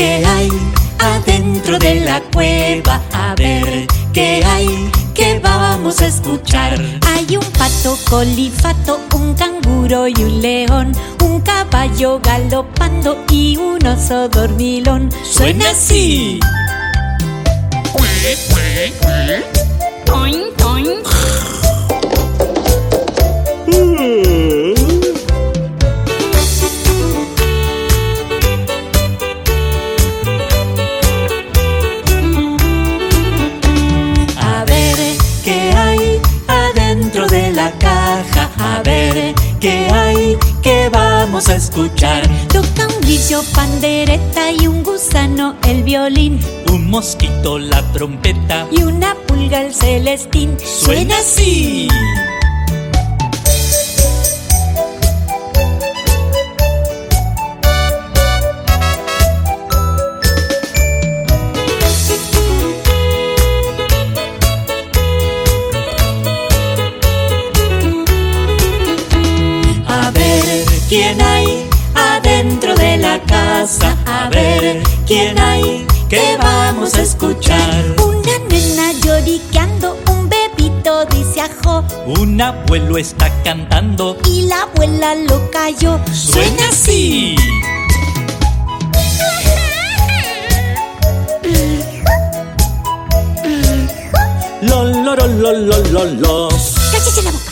qué hay adentro de la cueva. A ver qué hay que vamos a escuchar. Hay un pato colifato, un canguro y un león, un caballo galopando y un oso dormilón. Suena así. ¡Cue, cue, cue! ¡Toin, toin! Vamos a escuchar. Toca un grillo pandereta y un gusano el violín Un mosquito la trompeta. y una pulga el celestín. Suena así. Quién hay adentro de la casa. A ver quién hay que vamos a escuchar. Una nena lloriqueando, un bebito dice ajo Un abuelo está cantando. y la abuela lo cayó. Suena así. Lo, lo, lo, lo, lo, lo, lo. ¡Cállese la boca!